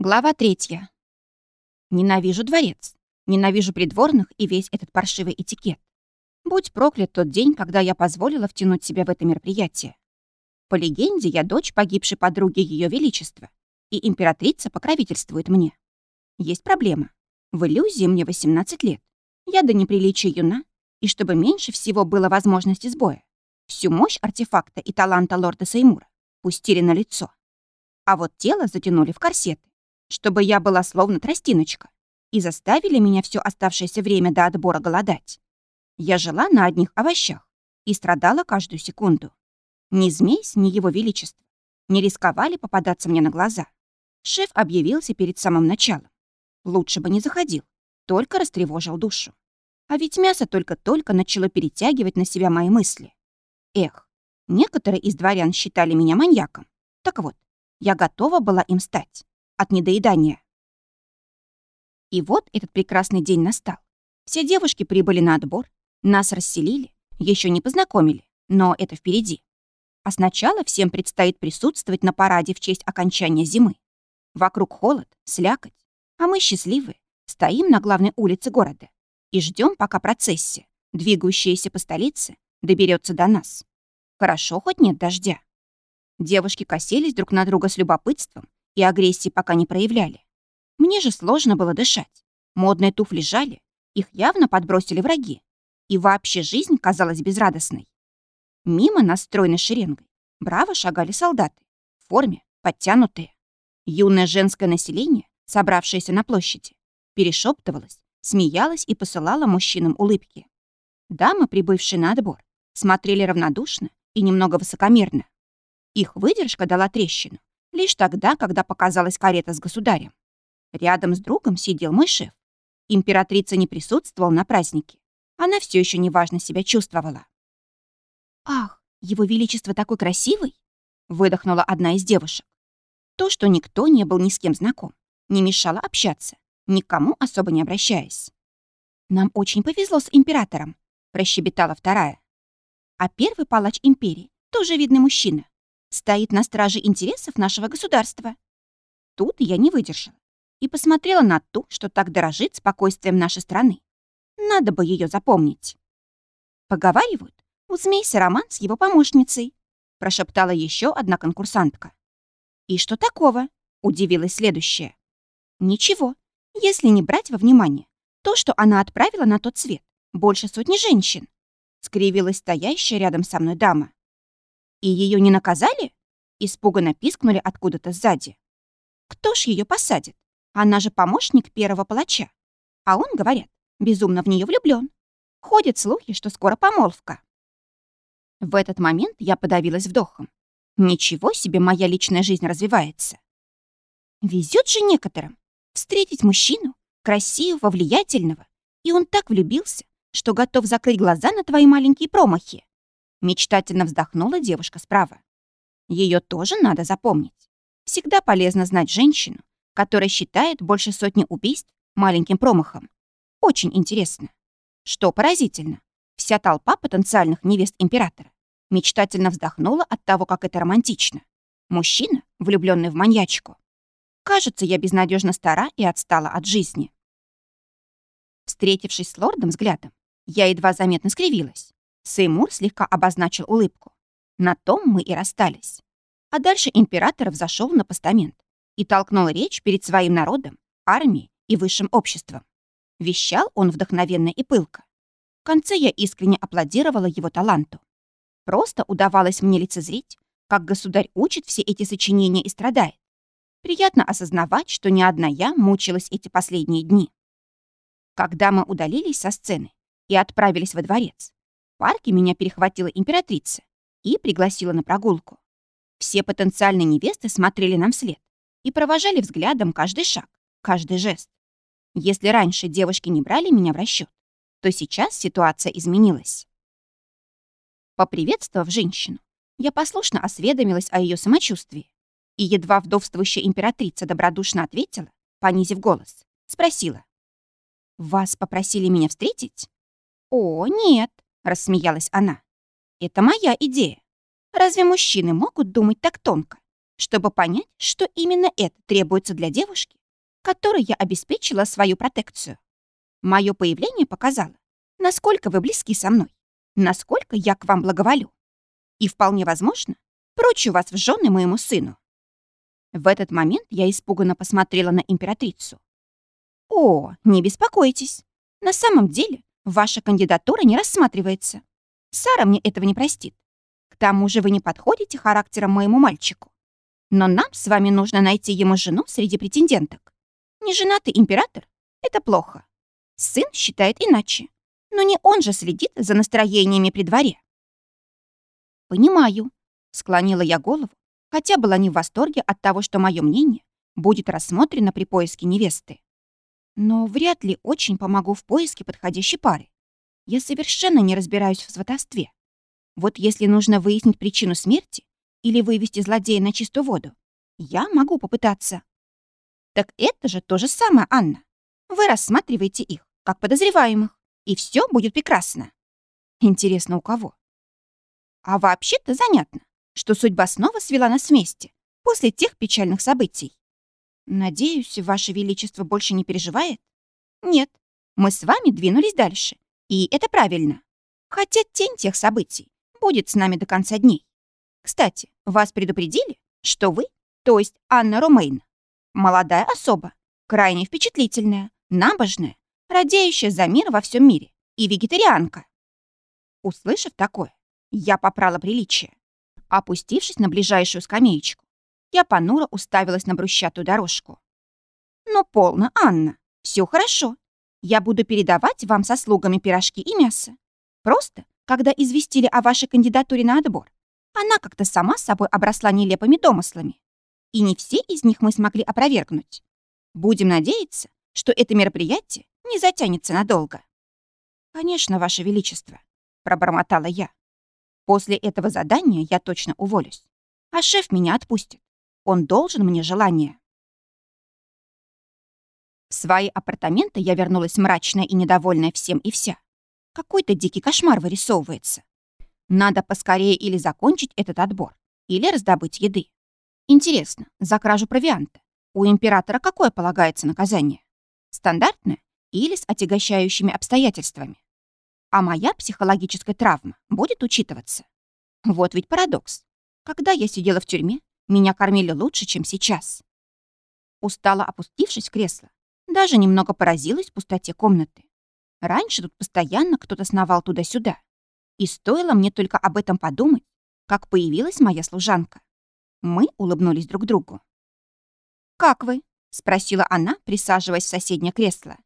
Глава третья. Ненавижу дворец. Ненавижу придворных и весь этот паршивый этикет. Будь проклят тот день, когда я позволила втянуть себя в это мероприятие. По легенде, я дочь погибшей подруги Ее Величества, и императрица покровительствует мне. Есть проблема. В иллюзии мне 18 лет. Я до неприличия юна, и чтобы меньше всего было возможности сбоя, всю мощь артефакта и таланта лорда Сеймура пустили на лицо. А вот тело затянули в корсеты чтобы я была словно тростиночка, и заставили меня все оставшееся время до отбора голодать. Я жила на одних овощах и страдала каждую секунду. Ни змей, ни его величество не рисковали попадаться мне на глаза. Шеф объявился перед самым началом. Лучше бы не заходил, только растревожил душу. А ведь мясо только-только начало перетягивать на себя мои мысли. Эх, некоторые из дворян считали меня маньяком. Так вот, я готова была им стать от недоедания. И вот этот прекрасный день настал. Все девушки прибыли на отбор, нас расселили, еще не познакомили, но это впереди. А сначала всем предстоит присутствовать на параде в честь окончания зимы. Вокруг холод, слякоть, а мы счастливые, стоим на главной улице города и ждем, пока процессия, двигающаяся по столице, доберется до нас. Хорошо, хоть нет дождя. Девушки косились друг на друга с любопытством и агрессии пока не проявляли. Мне же сложно было дышать. Модные туфли жали, их явно подбросили враги. И вообще жизнь казалась безрадостной. Мимо настроенной шеренгой браво шагали солдаты, в форме, подтянутые. Юное женское население, собравшееся на площади, перешептывалось, смеялось и посылало мужчинам улыбки. Дамы, прибывшие на отбор, смотрели равнодушно и немного высокомерно. Их выдержка дала трещину, Лишь тогда, когда показалась карета с государем. Рядом с другом сидел мой шеф. Императрица не присутствовала на празднике. Она все еще неважно себя чувствовала. «Ах, его величество такой красивый!» выдохнула одна из девушек. То, что никто не был ни с кем знаком, не мешало общаться, никому особо не обращаясь. «Нам очень повезло с императором», — прощебетала вторая. А первый палач империи тоже видный мужчина, стоит на страже интересов нашего государства. Тут я не выдержала и посмотрела на ту, что так дорожит спокойствием нашей страны. Надо бы ее запомнить. Поговаривают, у змейся роман с его помощницей, прошептала еще одна конкурсантка. И что такого? Удивилась следующая. Ничего, если не брать во внимание то, что она отправила на тот свет больше сотни женщин, скривилась стоящая рядом со мной дама. И ее не наказали? Испуганно пискнули откуда-то сзади. Кто ж ее посадит? Она же помощник первого палача. А он, говорят, безумно в нее влюблен. Ходят слухи, что скоро помолвка. В этот момент я подавилась вдохом. Ничего себе моя личная жизнь развивается. Везет же некоторым встретить мужчину, красивого, влиятельного, и он так влюбился, что готов закрыть глаза на твои маленькие промахи. Мечтательно вздохнула девушка справа. Ее тоже надо запомнить. Всегда полезно знать женщину, которая считает больше сотни убийств маленьким промахом. Очень интересно. Что поразительно, вся толпа потенциальных невест императора мечтательно вздохнула от того, как это романтично. Мужчина, влюбленный в маньячку. Кажется, я безнадежно стара и отстала от жизни. Встретившись с лордом взглядом, я едва заметно скривилась. Сеймур слегка обозначил улыбку. На том мы и расстались. А дальше император взошел на постамент и толкнул речь перед своим народом, армией и высшим обществом. Вещал он вдохновенно и пылко. В конце я искренне аплодировала его таланту. Просто удавалось мне лицезреть, как государь учит все эти сочинения и страдает. Приятно осознавать, что не одна я мучилась эти последние дни. Когда мы удалились со сцены и отправились во дворец, парке меня перехватила императрица и пригласила на прогулку. Все потенциальные невесты смотрели нам вслед и провожали взглядом каждый шаг, каждый жест. Если раньше девушки не брали меня в расчет, то сейчас ситуация изменилась. Поприветствовав женщину, я послушно осведомилась о ее самочувствии и едва вдовствующая императрица добродушно ответила, понизив голос, спросила. «Вас попросили меня встретить?» «О, нет», рассмеялась она. Это моя идея. Разве мужчины могут думать так тонко? чтобы понять, что именно это требуется для девушки, которой я обеспечила свою протекцию. Мое появление показало, насколько вы близки со мной, насколько я к вам благоволю. И вполне возможно, прочу вас в жены моему сыну. В этот момент я испуганно посмотрела на императрицу. «О, не беспокойтесь. На самом деле ваша кандидатура не рассматривается. Сара мне этого не простит. К тому же вы не подходите характером моему мальчику. Но нам с вами нужно найти ему жену среди претенденток. Неженатый император — это плохо. Сын считает иначе. Но не он же следит за настроениями при дворе. «Понимаю», — склонила я голову, хотя была не в восторге от того, что мое мнение будет рассмотрено при поиске невесты. Но вряд ли очень помогу в поиске подходящей пары. Я совершенно не разбираюсь в сватовстве. Вот если нужно выяснить причину смерти или вывести злодея на чистую воду, я могу попытаться. Так это же то же самое, Анна. Вы рассматриваете их как подозреваемых, и все будет прекрасно. Интересно, у кого? А вообще-то занятно, что судьба снова свела нас вместе после тех печальных событий. Надеюсь, Ваше Величество больше не переживает? Нет, мы с вами двинулись дальше, и это правильно. Хотя тень тех событий будет с нами до конца дней. Кстати, вас предупредили, что вы, то есть Анна Ромейн, молодая особа, крайне впечатлительная, набожная, радеющая за мир во всем мире и вегетарианка. Услышав такое, я попрала приличие. Опустившись на ближайшую скамеечку, я понуро уставилась на брусчатую дорожку. «Ну, полно, Анна, все хорошо. Я буду передавать вам со слугами пирожки и мясо. Просто, когда известили о вашей кандидатуре на отбор, она как-то сама собой обросла нелепыми домыслами. И не все из них мы смогли опровергнуть. Будем надеяться, что это мероприятие не затянется надолго. «Конечно, Ваше Величество», — пробормотала я. После этого задания я точно уволюсь. А шеф меня отпустит. Он должен мне желание. В свои апартаменты я вернулась мрачная и недовольная всем и вся. Какой-то дикий кошмар вырисовывается. Надо поскорее или закончить этот отбор, или раздобыть еды. Интересно, за кражу провианта у императора какое полагается наказание? Стандартное или с отягощающими обстоятельствами? а моя психологическая травма будет учитываться. Вот ведь парадокс. Когда я сидела в тюрьме, меня кормили лучше, чем сейчас. Устала опустившись в кресло, даже немного поразилась пустоте комнаты. Раньше тут постоянно кто-то сновал туда-сюда. И стоило мне только об этом подумать, как появилась моя служанка. Мы улыбнулись друг другу. «Как вы?» — спросила она, присаживаясь в соседнее кресло.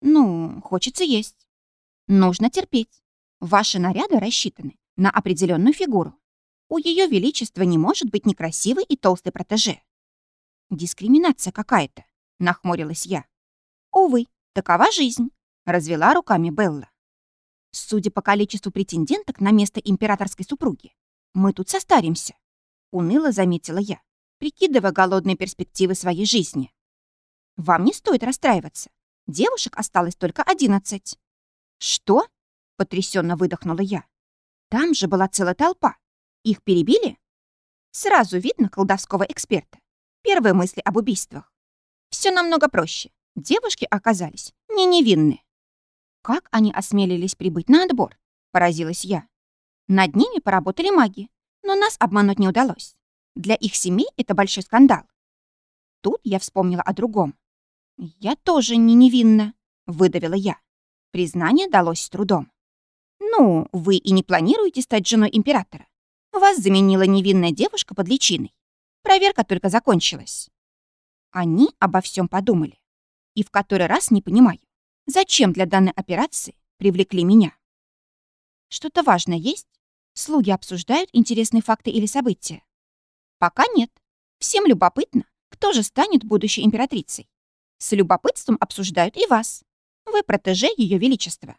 «Ну, хочется есть». Нужно терпеть. Ваши наряды рассчитаны на определенную фигуру. У Ее Величества не может быть некрасивый и толстый протеже. Дискриминация какая-то, нахмурилась я. Увы, такова жизнь, развела руками Белла. Судя по количеству претенденток на место императорской супруги, мы тут состаримся, уныло заметила я, прикидывая голодные перспективы своей жизни. Вам не стоит расстраиваться. Девушек осталось только одиннадцать. «Что?» — потрясенно выдохнула я. «Там же была целая толпа. Их перебили?» Сразу видно колдовского эксперта. Первые мысли об убийствах. Все намного проще. Девушки оказались не невинны. Как они осмелились прибыть на отбор? Поразилась я. Над ними поработали маги, но нас обмануть не удалось. Для их семей это большой скандал. Тут я вспомнила о другом. «Я тоже не невинна», — выдавила я. Признание далось с трудом. «Ну, вы и не планируете стать женой императора. Вас заменила невинная девушка под личиной. Проверка только закончилась». Они обо всем подумали. И в который раз не понимаю, зачем для данной операции привлекли меня. Что-то важное есть? Слуги обсуждают интересные факты или события? Пока нет. Всем любопытно, кто же станет будущей императрицей. С любопытством обсуждают и вас. Вы протеже Ее Величества.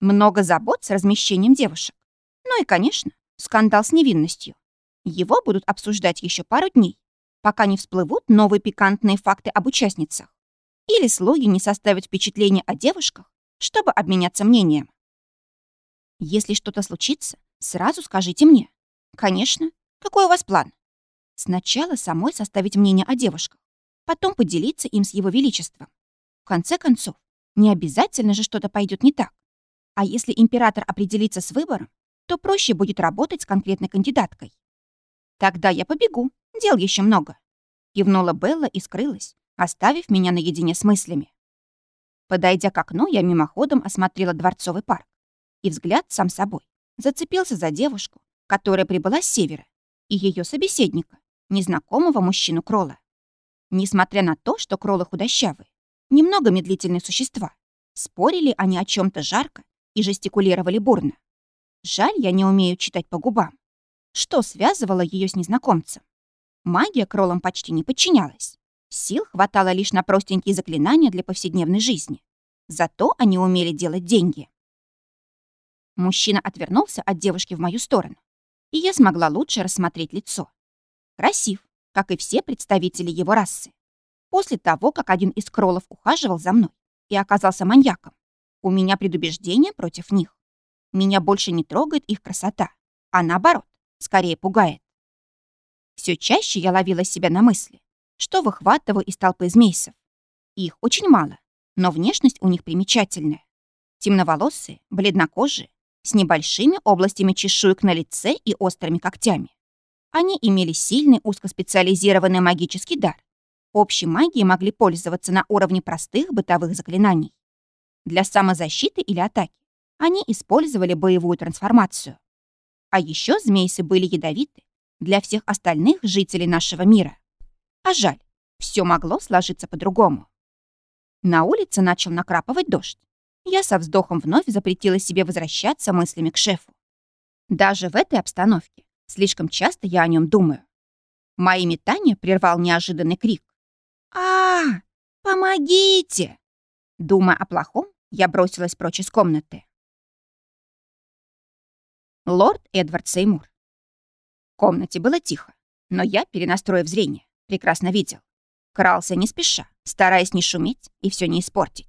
Много забот с размещением девушек. Ну и, конечно, скандал с невинностью. Его будут обсуждать еще пару дней, пока не всплывут новые пикантные факты об участницах. Или слуги не составят впечатление о девушках, чтобы обменяться мнением. Если что-то случится, сразу скажите мне. Конечно. Какой у вас план? Сначала самой составить мнение о девушках, потом поделиться им с его величеством. В конце концов, не обязательно же что-то пойдет не так. А если император определится с выбором, то проще будет работать с конкретной кандидаткой. Тогда я побегу, дел еще много. Кивнула Белла и скрылась, оставив меня наедине с мыслями. Подойдя к окну, я мимоходом осмотрела дворцовый парк. И взгляд сам собой зацепился за девушку, которая прибыла с севера, и ее собеседника, незнакомого мужчину Кролла. Несмотря на то, что Кроллы худощавые, немного медлительные существа, спорили они о чем то жарко и жестикулировали бурно. Жаль, я не умею читать по губам. Что связывало ее с незнакомцем? Магия кролам почти не подчинялась. Сил хватало лишь на простенькие заклинания для повседневной жизни. Зато они умели делать деньги. Мужчина отвернулся от девушки в мою сторону, и я смогла лучше рассмотреть лицо. Красив, как и все представители его расы. После того, как один из кролов ухаживал за мной и оказался маньяком, у меня предубеждение против них. Меня больше не трогает их красота, а наоборот, скорее пугает. Все чаще я ловила себя на мысли, что выхватываю из толпы змейсов. Их очень мало, но внешность у них примечательная. Темноволосые, бледнокожие, с небольшими областями чешуек на лице и острыми когтями. Они имели сильный узкоспециализированный магический дар. Общей магией могли пользоваться на уровне простых бытовых заклинаний. Для самозащиты или атаки они использовали боевую трансформацию. А еще змейсы были ядовиты для всех остальных жителей нашего мира. А жаль, все могло сложиться по-другому. На улице начал накрапывать дождь. Я со вздохом вновь запретила себе возвращаться мыслями к шефу. Даже в этой обстановке слишком часто я о нем думаю. Мои метания прервал неожиданный крик. а, -а Помогите!» Думая о плохом, я бросилась прочь из комнаты. Лорд Эдвард Сеймур. В комнате было тихо, но я, перенастроив зрение, прекрасно видел. Крался не спеша, стараясь не шуметь и все не испортить.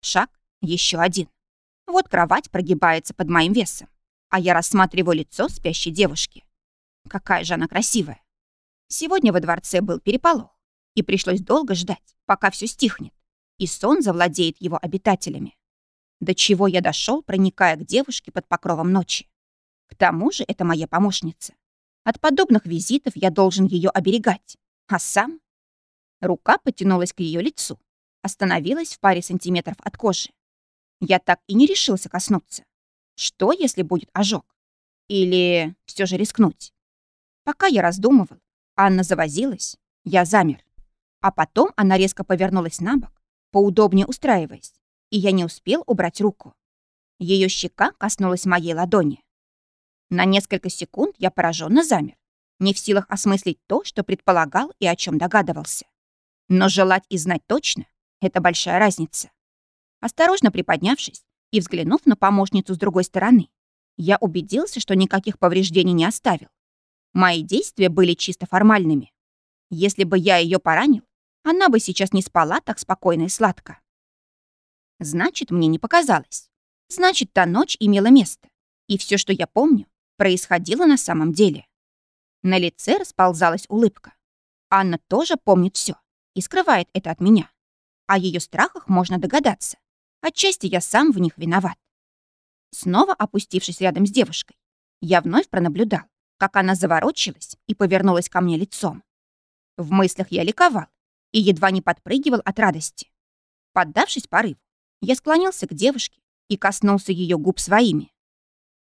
Шаг, еще один. Вот кровать прогибается под моим весом, а я рассматриваю лицо спящей девушки. Какая же она красивая. Сегодня во дворце был переполох, и пришлось долго ждать, пока все стихнет, и сон завладеет его обитателями. До чего я дошел, проникая к девушке под покровом ночи. К тому же это моя помощница. От подобных визитов я должен ее оберегать. А сам... Рука потянулась к ее лицу, остановилась в паре сантиметров от кожи. Я так и не решился коснуться. Что, если будет ожог? Или все же рискнуть? Пока я раздумывал, Анна завозилась, я замер. А потом она резко повернулась на бок, поудобнее устраиваясь, и я не успел убрать руку. Ее щека коснулась моей ладони. На несколько секунд я пораженно замер, не в силах осмыслить то, что предполагал и о чем догадывался. Но желать и знать точно — это большая разница. Осторожно приподнявшись и взглянув на помощницу с другой стороны, я убедился, что никаких повреждений не оставил. Мои действия были чисто формальными. Если бы я ее поранил, она бы сейчас не спала так спокойно и сладко. Значит, мне не показалось. Значит, та ночь имела место. И все, что я помню, происходило на самом деле. На лице расползалась улыбка. Анна тоже помнит все и скрывает это от меня. О ее страхах можно догадаться. Отчасти я сам в них виноват. Снова опустившись рядом с девушкой, я вновь пронаблюдал, как она заворочилась и повернулась ко мне лицом. В мыслях я ликовал и едва не подпрыгивал от радости. Поддавшись порыву, я склонился к девушке и коснулся ее губ своими.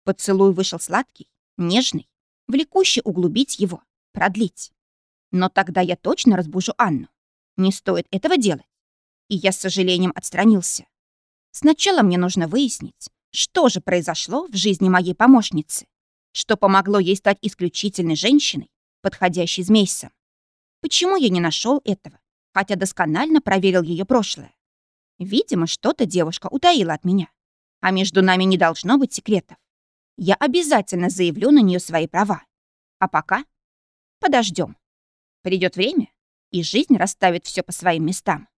Поцелуй вышел сладкий, нежный, влекущий углубить его, продлить. Но тогда я точно разбужу Анну. Не стоит этого делать. И я с сожалением отстранился. Сначала мне нужно выяснить, что же произошло в жизни моей помощницы, что помогло ей стать исключительной женщиной, подходящей змейсом. Почему я не нашел этого, хотя досконально проверил ее прошлое? Видимо, что-то девушка утаила от меня, а между нами не должно быть секретов. Я обязательно заявлю на нее свои права. А пока подождем. Придет время, и жизнь расставит все по своим местам.